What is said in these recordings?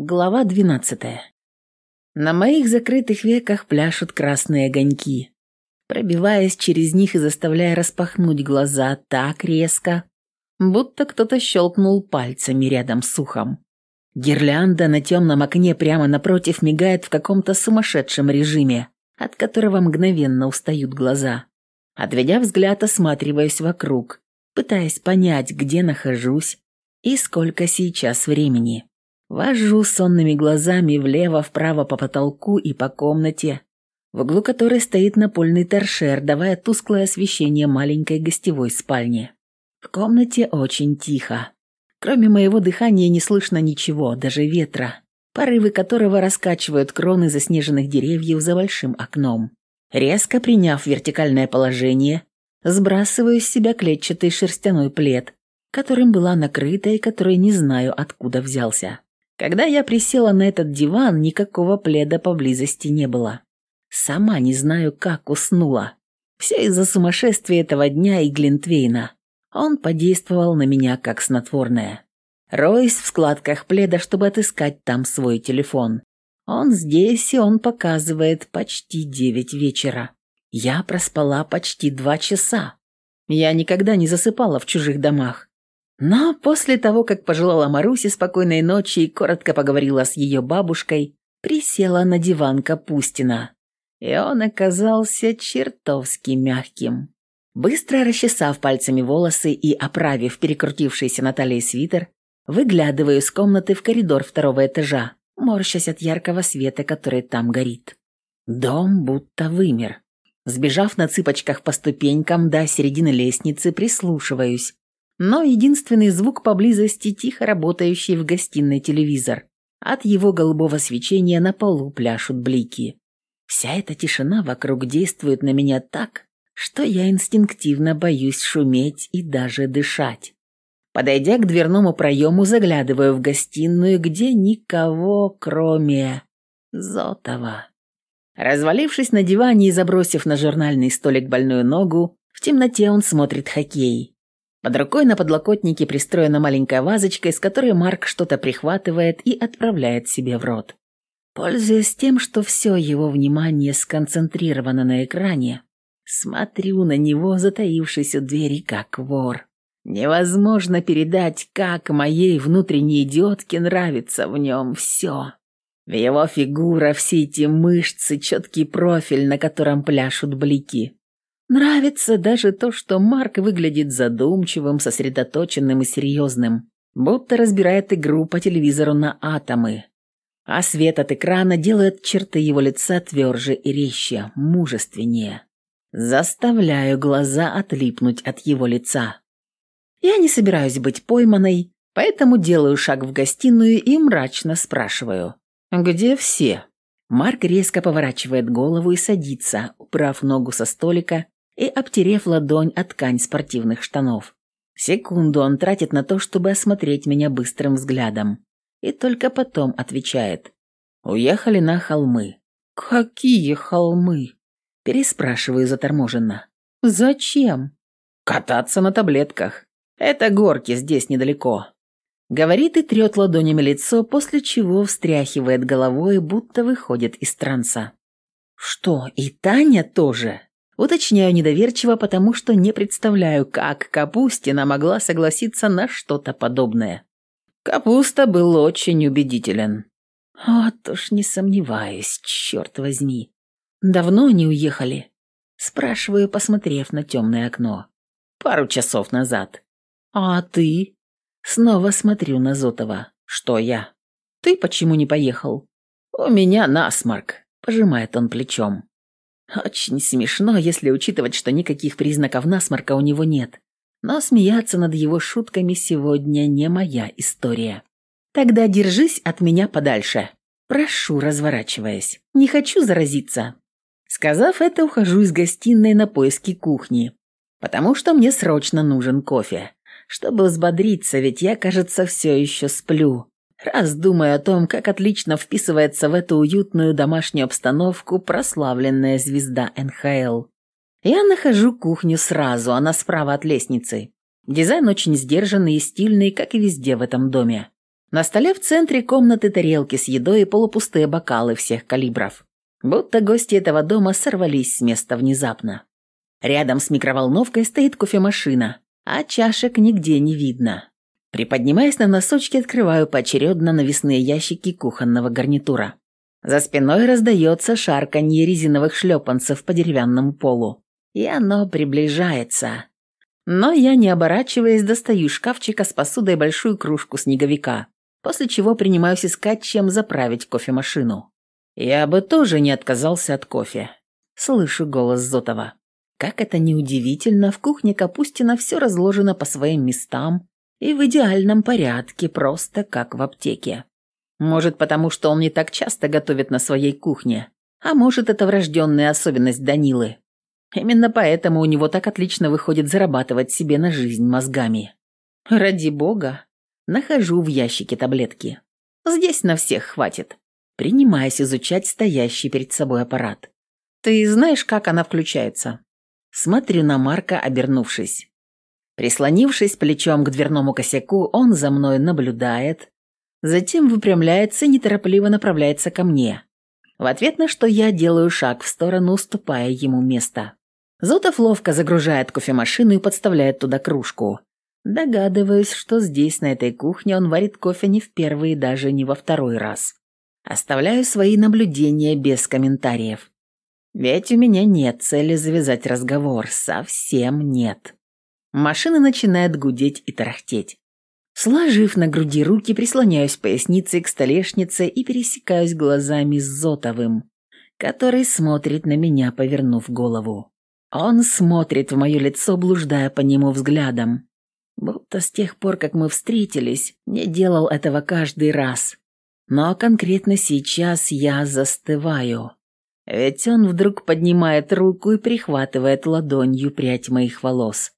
Глава двенадцатая. На моих закрытых веках пляшут красные огоньки, пробиваясь через них и заставляя распахнуть глаза так резко, будто кто-то щелкнул пальцами рядом с ухом. Гирлянда на темном окне прямо напротив мигает в каком-то сумасшедшем режиме, от которого мгновенно устают глаза. Отведя взгляд, осматриваюсь вокруг, пытаясь понять, где нахожусь и сколько сейчас времени. Вожу сонными глазами влево-вправо по потолку и по комнате, в углу которой стоит напольный торшер, давая тусклое освещение маленькой гостевой спальни. В комнате очень тихо. Кроме моего дыхания не слышно ничего, даже ветра, порывы которого раскачивают кроны заснеженных деревьев за большим окном. Резко приняв вертикальное положение, сбрасываю с себя клетчатый шерстяной плед, которым была накрыта и который не знаю откуда взялся. Когда я присела на этот диван, никакого пледа поблизости не было. Сама не знаю, как уснула. Все из-за сумасшествия этого дня и Глинтвейна. Он подействовал на меня как снотворное. Роюсь в складках пледа, чтобы отыскать там свой телефон. Он здесь, и он показывает почти девять вечера. Я проспала почти два часа. Я никогда не засыпала в чужих домах. Но после того, как пожелала Марусе спокойной ночи и коротко поговорила с ее бабушкой, присела на диван Капустина. И он оказался чертовски мягким. Быстро расчесав пальцами волосы и оправив перекрутившийся на талии свитер, выглядываю из комнаты в коридор второго этажа, морщась от яркого света, который там горит. Дом будто вымер. Сбежав на цыпочках по ступенькам до середины лестницы, прислушиваюсь, но единственный звук поблизости тихо работающий в гостиной телевизор. От его голубого свечения на полу пляшут блики. Вся эта тишина вокруг действует на меня так, что я инстинктивно боюсь шуметь и даже дышать. Подойдя к дверному проему, заглядываю в гостиную, где никого, кроме Зотова. Развалившись на диване и забросив на журнальный столик больную ногу, в темноте он смотрит хоккей. Под рукой на подлокотнике пристроена маленькая вазочка, из которой Марк что-то прихватывает и отправляет себе в рот. Пользуясь тем, что все его внимание сконцентрировано на экране, смотрю на него, затаившись у двери, как вор. Невозможно передать, как моей внутренней идиотке нравится в нем все. Его фигура, все эти мышцы, четкий профиль, на котором пляшут блики. Нравится даже то, что Марк выглядит задумчивым, сосредоточенным и серьезным, будто разбирает игру по телевизору на атомы. А свет от экрана делает черты его лица тверже и резче, мужественнее. Заставляю глаза отлипнуть от его лица. Я не собираюсь быть пойманной, поэтому делаю шаг в гостиную и мрачно спрашиваю. «Где все?» Марк резко поворачивает голову и садится, убрав ногу со столика и обтерев ладонь от ткань спортивных штанов. Секунду он тратит на то, чтобы осмотреть меня быстрым взглядом. И только потом отвечает. «Уехали на холмы». «Какие холмы?» Переспрашиваю заторможенно. «Зачем?» «Кататься на таблетках. Это горки здесь недалеко». Говорит и трет ладонями лицо, после чего встряхивает головой, будто выходит из транса. «Что, и Таня тоже?» Уточняю недоверчиво, потому что не представляю, как Капустина могла согласиться на что-то подобное. Капуста был очень убедителен. Вот уж не сомневаюсь, черт возьми. Давно они уехали? Спрашиваю, посмотрев на темное окно. Пару часов назад. А ты? Снова смотрю на Зотова. Что я? Ты почему не поехал? У меня насморк, пожимает он плечом. Очень смешно, если учитывать, что никаких признаков насморка у него нет. Но смеяться над его шутками сегодня не моя история. Тогда держись от меня подальше. Прошу, разворачиваясь. Не хочу заразиться. Сказав это, ухожу из гостиной на поиски кухни, потому что мне срочно нужен кофе, чтобы взбодриться, ведь я, кажется, все еще сплю раз думая о том, как отлично вписывается в эту уютную домашнюю обстановку прославленная звезда НХЛ. Я нахожу кухню сразу, она справа от лестницы. Дизайн очень сдержанный и стильный, как и везде в этом доме. На столе в центре комнаты тарелки с едой и полупустые бокалы всех калибров. Будто гости этого дома сорвались с места внезапно. Рядом с микроволновкой стоит кофемашина, а чашек нигде не видно. Приподнимаясь на носочки, открываю поочередно навесные ящики кухонного гарнитура. За спиной раздается шарканье резиновых шлепанцев по деревянному полу. И оно приближается. Но я, не оборачиваясь, достаю из шкафчика с посудой большую кружку снеговика после чего принимаюсь искать, чем заправить кофемашину. Я бы тоже не отказался от кофе. Слышу голос Зотова. Как это неудивительно, в кухне Капустина все разложено по своим местам и в идеальном порядке, просто как в аптеке. Может, потому что он не так часто готовит на своей кухне, а может, это врожденная особенность Данилы. Именно поэтому у него так отлично выходит зарабатывать себе на жизнь мозгами. Ради бога, Нахожу в ящике таблетки. Здесь на всех хватит. Принимаясь изучать стоящий перед собой аппарат. Ты знаешь, как она включается? Смотрю на Марка, обернувшись. Прислонившись плечом к дверному косяку, он за мной наблюдает, затем выпрямляется и неторопливо направляется ко мне. В ответ на что я делаю шаг в сторону, уступая ему место. Зотов ловко загружает кофемашину и подставляет туда кружку. Догадываюсь, что здесь, на этой кухне, он варит кофе не в первый и даже не во второй раз. Оставляю свои наблюдения без комментариев. Ведь у меня нет цели завязать разговор, совсем нет. Машина начинает гудеть и тарахтеть. Сложив на груди руки, прислоняюсь поясницей к столешнице и пересекаюсь глазами с Зотовым, который смотрит на меня, повернув голову. Он смотрит в мое лицо, блуждая по нему взглядом будто с тех пор, как мы встретились, не делал этого каждый раз. Но конкретно сейчас я застываю. Ведь он вдруг поднимает руку и прихватывает ладонью прядь моих волос.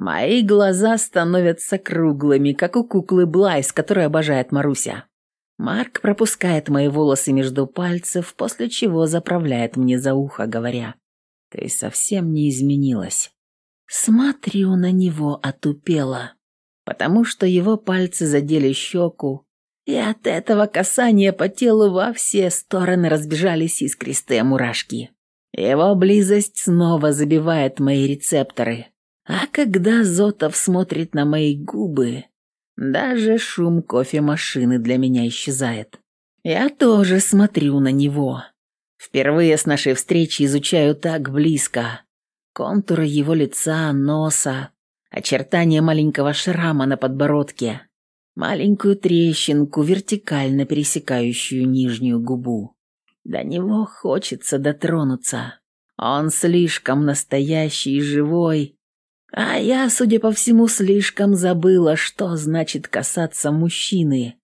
Мои глаза становятся круглыми, как у куклы Блайс, которую обожает Маруся. Марк пропускает мои волосы между пальцев, после чего заправляет мне за ухо, говоря, «Ты совсем не изменилась». Смотрю на него отупело, потому что его пальцы задели щеку, и от этого касания по телу во все стороны разбежались искристые мурашки. Его близость снова забивает мои рецепторы. А когда Зотов смотрит на мои губы, даже шум кофемашины для меня исчезает. Я тоже смотрю на него. Впервые с нашей встречи изучаю так близко, Контуры его лица, носа, очертания маленького шрама на подбородке, маленькую трещинку, вертикально пересекающую нижнюю губу. До него хочется дотронуться. Он слишком настоящий и живой, а я, судя по всему, слишком забыла, что значит касаться мужчины,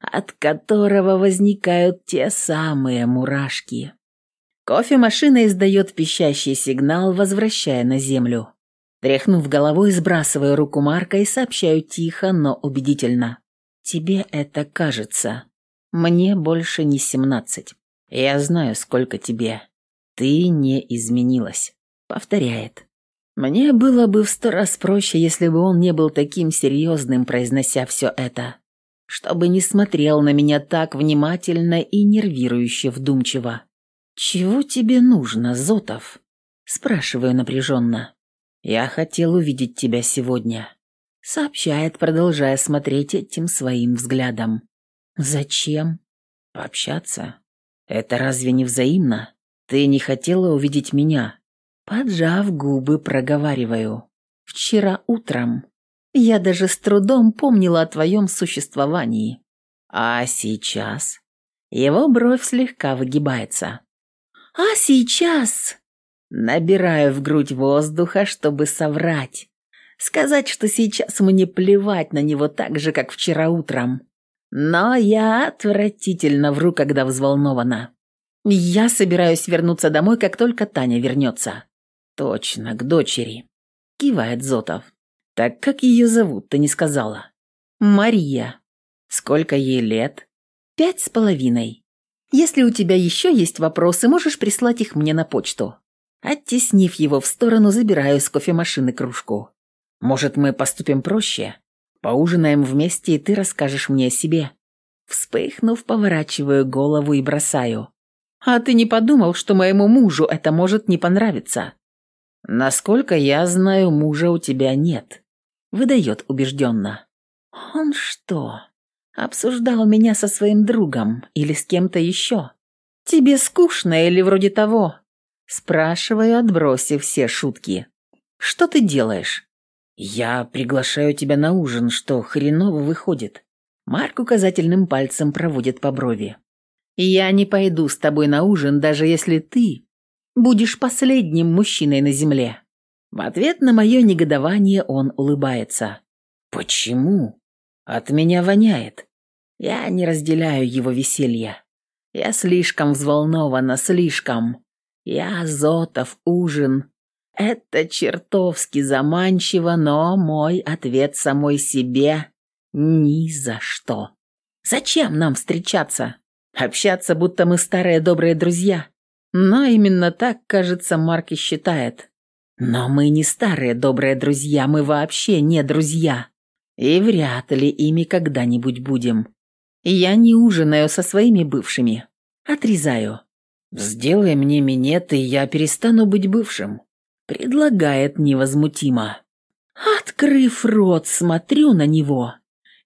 от которого возникают те самые мурашки. Кофемашина издает пищащий сигнал, возвращая на землю. Тряхнув головой, сбрасываю руку Марка и сообщаю тихо, но убедительно. «Тебе это кажется. Мне больше не семнадцать. Я знаю, сколько тебе. Ты не изменилась», — повторяет. Мне было бы в сто раз проще, если бы он не был таким серьезным, произнося все это. Чтобы не смотрел на меня так внимательно и нервирующе вдумчиво. «Чего тебе нужно, Зотов?» – спрашиваю напряженно. «Я хотел увидеть тебя сегодня», – сообщает, продолжая смотреть этим своим взглядом. «Зачем?» «Пообщаться. Это разве не взаимно? Ты не хотела увидеть меня?» Поджав губы, проговариваю. «Вчера утром. Я даже с трудом помнила о твоем существовании. А сейчас?» Его бровь слегка выгибается. А сейчас набираю в грудь воздуха, чтобы соврать. Сказать, что сейчас мне плевать на него так же, как вчера утром. Но я отвратительно вру, когда взволнована. Я собираюсь вернуться домой, как только Таня вернется. Точно, к дочери. Кивает Зотов. Так как ее зовут, ты не сказала? Мария. Сколько ей лет? Пять с половиной. Если у тебя еще есть вопросы, можешь прислать их мне на почту». Оттеснив его в сторону, забираю с кофемашины кружку. «Может, мы поступим проще? Поужинаем вместе, и ты расскажешь мне о себе. Вспыхнув, поворачиваю голову и бросаю. «А ты не подумал, что моему мужу это может не понравиться?» «Насколько я знаю, мужа у тебя нет», — выдает убежденно. «Он что, обсуждал меня со своим другом или с кем-то еще? Тебе скучно или вроде того?» Спрашиваю, отбросив все шутки. «Что ты делаешь?» «Я приглашаю тебя на ужин, что хреново выходит». Марк указательным пальцем проводит по брови. «Я не пойду с тобой на ужин, даже если ты будешь последним мужчиной на земле». В ответ на мое негодование он улыбается. «Почему? От меня воняет. Я не разделяю его веселья. Я слишком взволнована, слишком. Я Зотов ужин. Это чертовски заманчиво, но мой ответ самой себе – ни за что. Зачем нам встречаться? Общаться, будто мы старые добрые друзья. Но именно так, кажется, Марк и считает. Но мы не старые добрые друзья, мы вообще не друзья. И вряд ли ими когда-нибудь будем. Я не ужинаю со своими бывшими. Отрезаю. «Сделай мне минет, и я перестану быть бывшим», — предлагает невозмутимо. Открыв рот, смотрю на него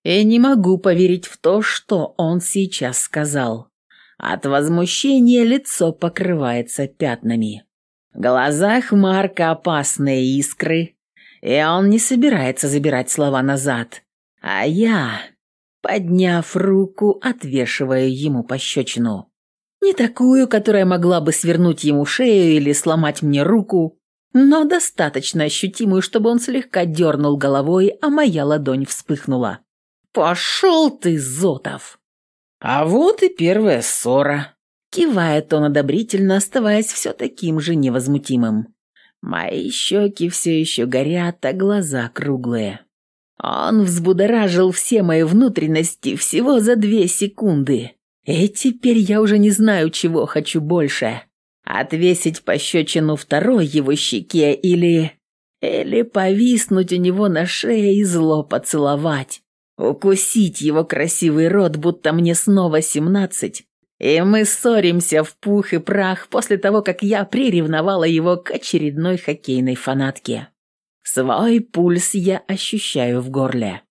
и не могу поверить в то, что он сейчас сказал. От возмущения лицо покрывается пятнами. В глазах Марка опасные искры, и он не собирается забирать слова назад. А я, подняв руку, отвешиваю ему пощечину. Не такую, которая могла бы свернуть ему шею или сломать мне руку, но достаточно ощутимую, чтобы он слегка дернул головой, а моя ладонь вспыхнула. «Пошел ты, Зотов!» «А вот и первая ссора», — кивает он одобрительно, оставаясь все таким же невозмутимым. Мои щеки все еще горят, а глаза круглые. Он взбудоражил все мои внутренности всего за две секунды. И теперь я уже не знаю, чего хочу больше. Отвесить пощечину второй его щеке или... Или повиснуть у него на шее и зло поцеловать. Укусить его красивый рот, будто мне снова семнадцать. И мы ссоримся в пух и прах после того, как я приревновала его к очередной хоккейной фанатке. Свой пульс я ощущаю в горле.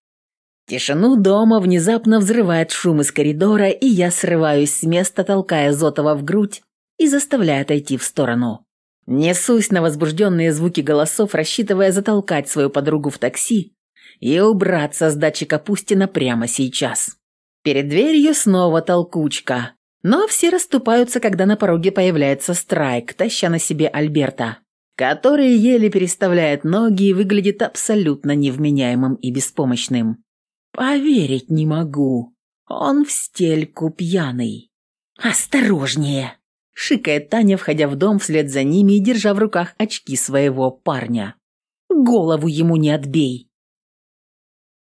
Тишину дома внезапно взрывает шум из коридора, и я срываюсь с места, толкая Зотова в грудь и заставляя отойти в сторону. Несусь на возбужденные звуки голосов, рассчитывая затолкать свою подругу в такси и убраться с дачи Капустина прямо сейчас. Перед дверью снова толкучка, но все расступаются, когда на пороге появляется Страйк, таща на себе Альберта, который еле переставляет ноги и выглядит абсолютно невменяемым и беспомощным. Поверить не могу. Он в стельку пьяный. «Осторожнее!» – шикает Таня, входя в дом вслед за ними и держа в руках очки своего парня. «Голову ему не отбей!»